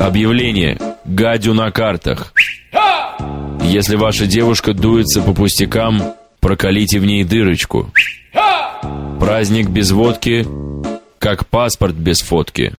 Объявление. Гадю на картах. Если ваша девушка дуется по пустякам, проколите в ней дырочку. Праздник без водки, как паспорт без фотки.